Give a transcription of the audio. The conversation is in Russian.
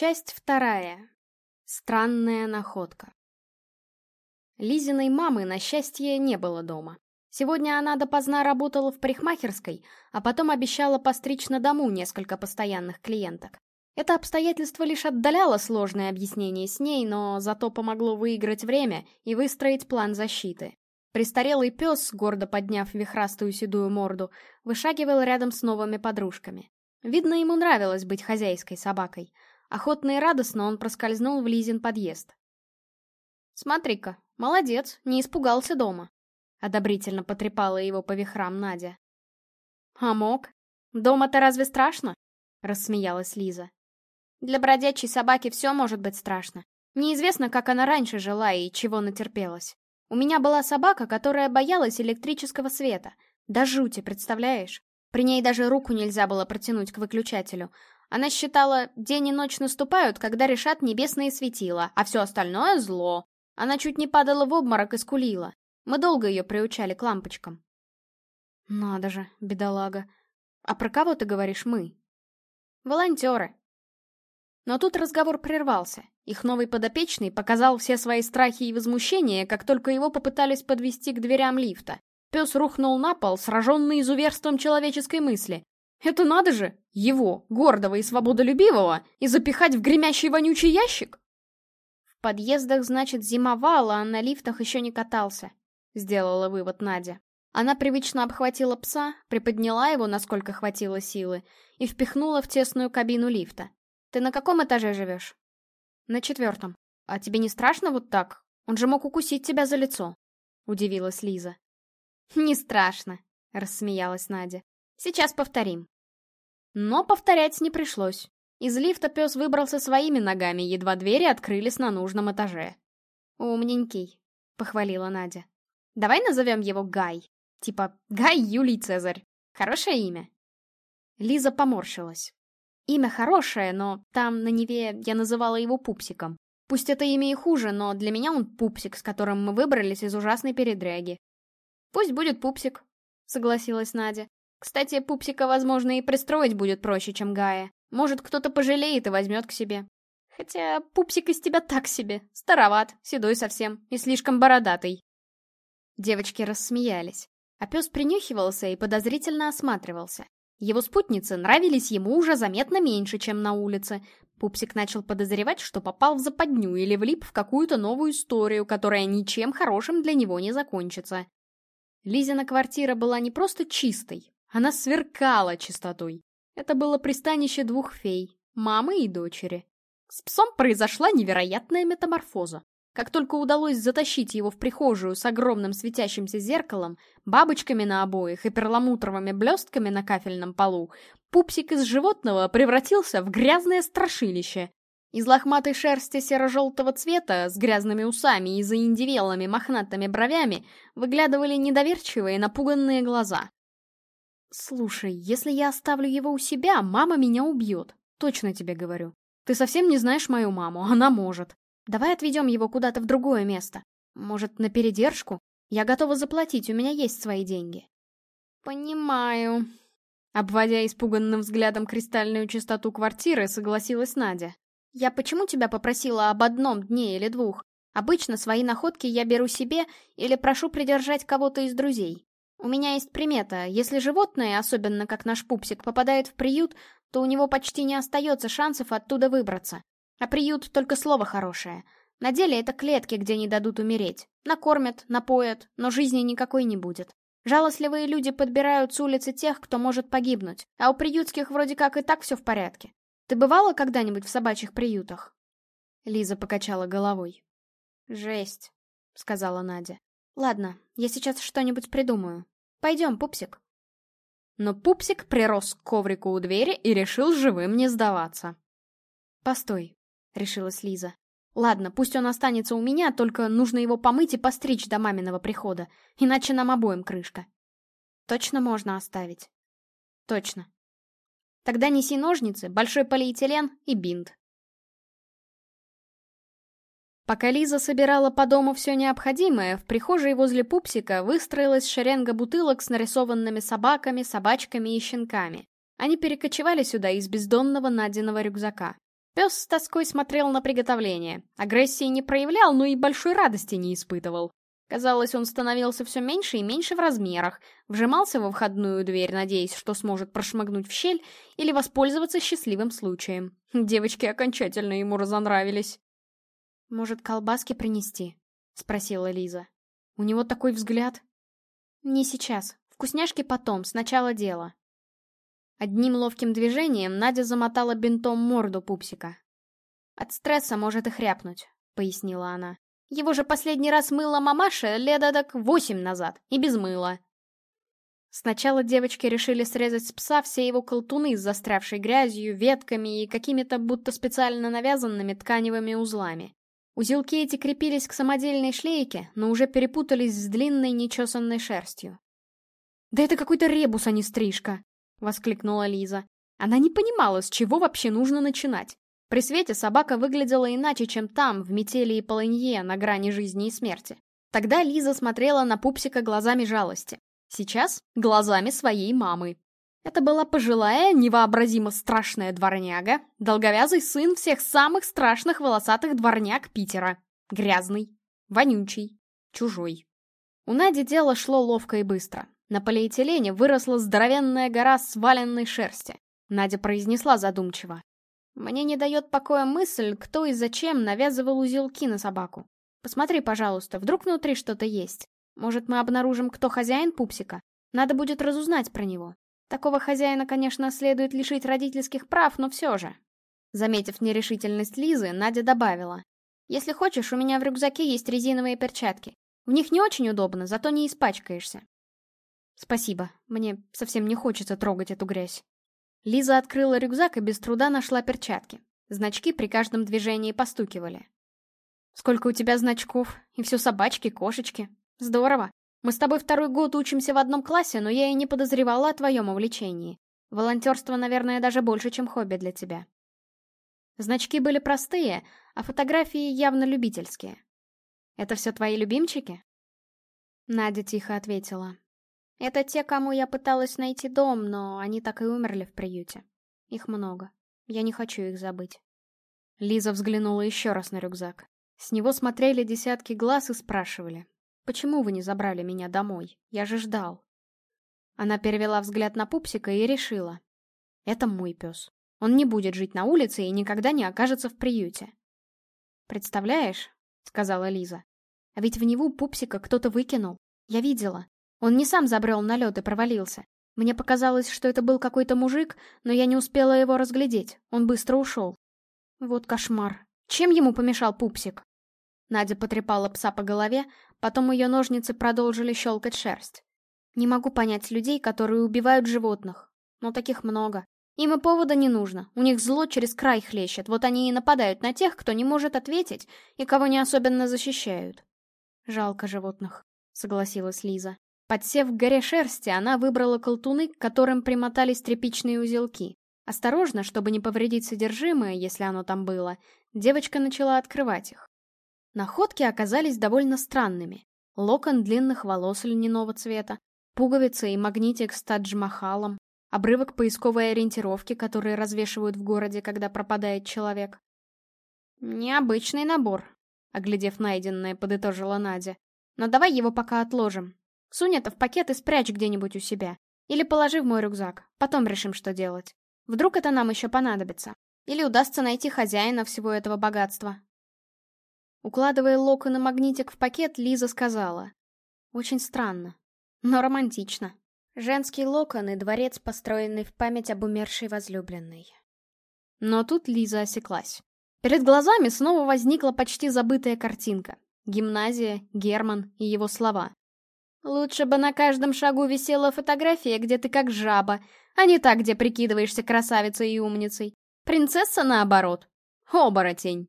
Часть вторая. Странная находка. Лизиной мамы, на счастье, не было дома. Сегодня она допоздна работала в парикмахерской, а потом обещала постричь на дому несколько постоянных клиенток. Это обстоятельство лишь отдаляло сложное объяснение с ней, но зато помогло выиграть время и выстроить план защиты. Престарелый пес, гордо подняв вихрастую седую морду, вышагивал рядом с новыми подружками. Видно, ему нравилось быть хозяйской собакой. Охотно и радостно он проскользнул в Лизин подъезд. «Смотри-ка, молодец, не испугался дома», — одобрительно потрепала его по вихрам Надя. «А мог? Дома-то разве страшно?» — рассмеялась Лиза. «Для бродячей собаки все может быть страшно. Неизвестно, как она раньше жила и чего натерпелась. У меня была собака, которая боялась электрического света. Да жути, представляешь? При ней даже руку нельзя было протянуть к выключателю. Она считала, день и ночь наступают, когда решат небесные светила, а все остальное — зло. Она чуть не падала в обморок и скулила. Мы долго ее приучали к лампочкам. Надо же, бедолага. А про кого ты говоришь «мы»? Волонтеры. Но тут разговор прервался. Их новый подопечный показал все свои страхи и возмущения, как только его попытались подвести к дверям лифта. Пес рухнул на пол, сраженный изуверством человеческой мысли. Это надо же, его, гордого и свободолюбивого, и запихать в гремящий вонючий ящик? В подъездах, значит, зимовало, а на лифтах еще не катался, сделала вывод Надя. Она привычно обхватила пса, приподняла его, насколько хватило силы, и впихнула в тесную кабину лифта. «Ты на каком этаже живешь?» «На четвертом. А тебе не страшно вот так? Он же мог укусить тебя за лицо», — удивилась Лиза. «Не страшно», — рассмеялась Надя. «Сейчас повторим». Но повторять не пришлось. Из лифта пес выбрался своими ногами, едва двери открылись на нужном этаже. «Умненький», — похвалила Надя. «Давай назовем его Гай. Типа Гай Юлий Цезарь. Хорошее имя». Лиза поморщилась. Имя хорошее, но там, на Неве, я называла его Пупсиком. Пусть это имя и хуже, но для меня он Пупсик, с которым мы выбрались из ужасной передряги. «Пусть будет пупсик», — согласилась Надя. «Кстати, пупсика, возможно, и пристроить будет проще, чем Гая. Может, кто-то пожалеет и возьмет к себе. Хотя пупсик из тебя так себе. Староват, седой совсем и слишком бородатый». Девочки рассмеялись, а пес принюхивался и подозрительно осматривался. Его спутницы нравились ему уже заметно меньше, чем на улице. Пупсик начал подозревать, что попал в западню или влип в какую-то новую историю, которая ничем хорошим для него не закончится. Лизина квартира была не просто чистой, она сверкала чистотой. Это было пристанище двух фей, мамы и дочери. С псом произошла невероятная метаморфоза. Как только удалось затащить его в прихожую с огромным светящимся зеркалом, бабочками на обоих и перламутровыми блестками на кафельном полу, пупсик из животного превратился в грязное страшилище, из лохматой шерсти серо-желтого цвета, с грязными усами и заиндивелыми мохнатыми бровями, выглядывали недоверчивые напуганные глаза. «Слушай, если я оставлю его у себя, мама меня убьет. Точно тебе говорю. Ты совсем не знаешь мою маму, она может. Давай отведем его куда-то в другое место. Может, на передержку? Я готова заплатить, у меня есть свои деньги». «Понимаю», Обводя испуганным взглядом кристальную чистоту квартиры, согласилась Надя. Я почему тебя попросила об одном дне или двух? Обычно свои находки я беру себе или прошу придержать кого-то из друзей. У меня есть примета, если животное, особенно как наш пупсик, попадает в приют, то у него почти не остается шансов оттуда выбраться. А приют только слово хорошее. На деле это клетки, где не дадут умереть. Накормят, напоят, но жизни никакой не будет. Жалостливые люди подбирают с улицы тех, кто может погибнуть, а у приютских вроде как и так все в порядке. Ты бывала когда-нибудь в собачьих приютах?» Лиза покачала головой. «Жесть», — сказала Надя. «Ладно, я сейчас что-нибудь придумаю. Пойдем, пупсик». Но пупсик прирос к коврику у двери и решил живым не сдаваться. «Постой», — решилась Лиза. «Ладно, пусть он останется у меня, только нужно его помыть и постричь до маминого прихода, иначе нам обоим крышка». «Точно можно оставить?» «Точно», Тогда неси ножницы, большой полиэтилен и бинт. Пока Лиза собирала по дому все необходимое, в прихожей возле пупсика выстроилась шеренга бутылок с нарисованными собаками, собачками и щенками. Они перекочевали сюда из бездонного Надиного рюкзака. Пес с тоской смотрел на приготовление. Агрессии не проявлял, но и большой радости не испытывал. Казалось, он становился все меньше и меньше в размерах, вжимался во входную дверь, надеясь, что сможет прошмыгнуть в щель или воспользоваться счастливым случаем. Девочки окончательно ему разонравились. «Может, колбаски принести?» — спросила Лиза. «У него такой взгляд». «Не сейчас. Вкусняшки потом, сначала дело». Одним ловким движением Надя замотала бинтом морду пупсика. «От стресса может и хряпнуть», — пояснила она. «Его же последний раз мыла мамаша так восемь назад, и без мыла». Сначала девочки решили срезать с пса все его колтуны с застрявшей грязью, ветками и какими-то будто специально навязанными тканевыми узлами. Узелки эти крепились к самодельной шлейке, но уже перепутались с длинной нечесанной шерстью. «Да это какой-то ребус, а не стрижка!» — воскликнула Лиза. Она не понимала, с чего вообще нужно начинать. При свете собака выглядела иначе, чем там, в метели и полынье, на грани жизни и смерти. Тогда Лиза смотрела на пупсика глазами жалости. Сейчас — глазами своей мамы. Это была пожилая, невообразимо страшная дворняга, долговязый сын всех самых страшных волосатых дворняг Питера. Грязный, вонючий, чужой. У Нади дело шло ловко и быстро. На полиэтилене выросла здоровенная гора сваленной шерсти. Надя произнесла задумчиво. «Мне не дает покоя мысль, кто и зачем навязывал узелки на собаку. Посмотри, пожалуйста, вдруг внутри что-то есть. Может, мы обнаружим, кто хозяин пупсика? Надо будет разузнать про него. Такого хозяина, конечно, следует лишить родительских прав, но все же». Заметив нерешительность Лизы, Надя добавила. «Если хочешь, у меня в рюкзаке есть резиновые перчатки. В них не очень удобно, зато не испачкаешься. «Спасибо, мне совсем не хочется трогать эту грязь». Лиза открыла рюкзак и без труда нашла перчатки. Значки при каждом движении постукивали. «Сколько у тебя значков? И все собачки, кошечки. Здорово. Мы с тобой второй год учимся в одном классе, но я и не подозревала о твоем увлечении. Волонтерство, наверное, даже больше, чем хобби для тебя». Значки были простые, а фотографии явно любительские. «Это все твои любимчики?» Надя тихо ответила. Это те, кому я пыталась найти дом, но они так и умерли в приюте. Их много. Я не хочу их забыть. Лиза взглянула еще раз на рюкзак. С него смотрели десятки глаз и спрашивали. «Почему вы не забрали меня домой? Я же ждал». Она перевела взгляд на пупсика и решила. «Это мой пес. Он не будет жить на улице и никогда не окажется в приюте». «Представляешь?» — сказала Лиза. «А ведь в него пупсика кто-то выкинул. Я видела. Он не сам забрел на лед и провалился. Мне показалось, что это был какой-то мужик, но я не успела его разглядеть. Он быстро ушел. Вот кошмар. Чем ему помешал пупсик? Надя потрепала пса по голове, потом ее ножницы продолжили щелкать шерсть. Не могу понять людей, которые убивают животных. Но таких много. Им и повода не нужно. У них зло через край хлещет. Вот они и нападают на тех, кто не может ответить и кого не особенно защищают. Жалко животных, согласилась Лиза. Подсев к горе шерсти, она выбрала колтуны, к которым примотались тряпичные узелки. Осторожно, чтобы не повредить содержимое, если оно там было, девочка начала открывать их. Находки оказались довольно странными. Локон длинных волос льняного цвета, пуговица и магнитик с тадж-махалом, обрывок поисковой ориентировки, которые развешивают в городе, когда пропадает человек. «Необычный набор», — оглядев найденное, подытожила Надя. «Но давай его пока отложим. Сунь это в пакет и спрячь где-нибудь у себя. Или положи в мой рюкзак. Потом решим, что делать. Вдруг это нам еще понадобится. Или удастся найти хозяина всего этого богатства. Укладывая локоны магнитик в пакет, Лиза сказала. Очень странно, но романтично. Женский локон и дворец, построенный в память об умершей возлюбленной. Но тут Лиза осеклась. Перед глазами снова возникла почти забытая картинка. Гимназия, Герман и его слова. Лучше бы на каждом шагу висела фотография, где ты как жаба, а не так, где прикидываешься красавицей и умницей. Принцесса наоборот. Оборотень.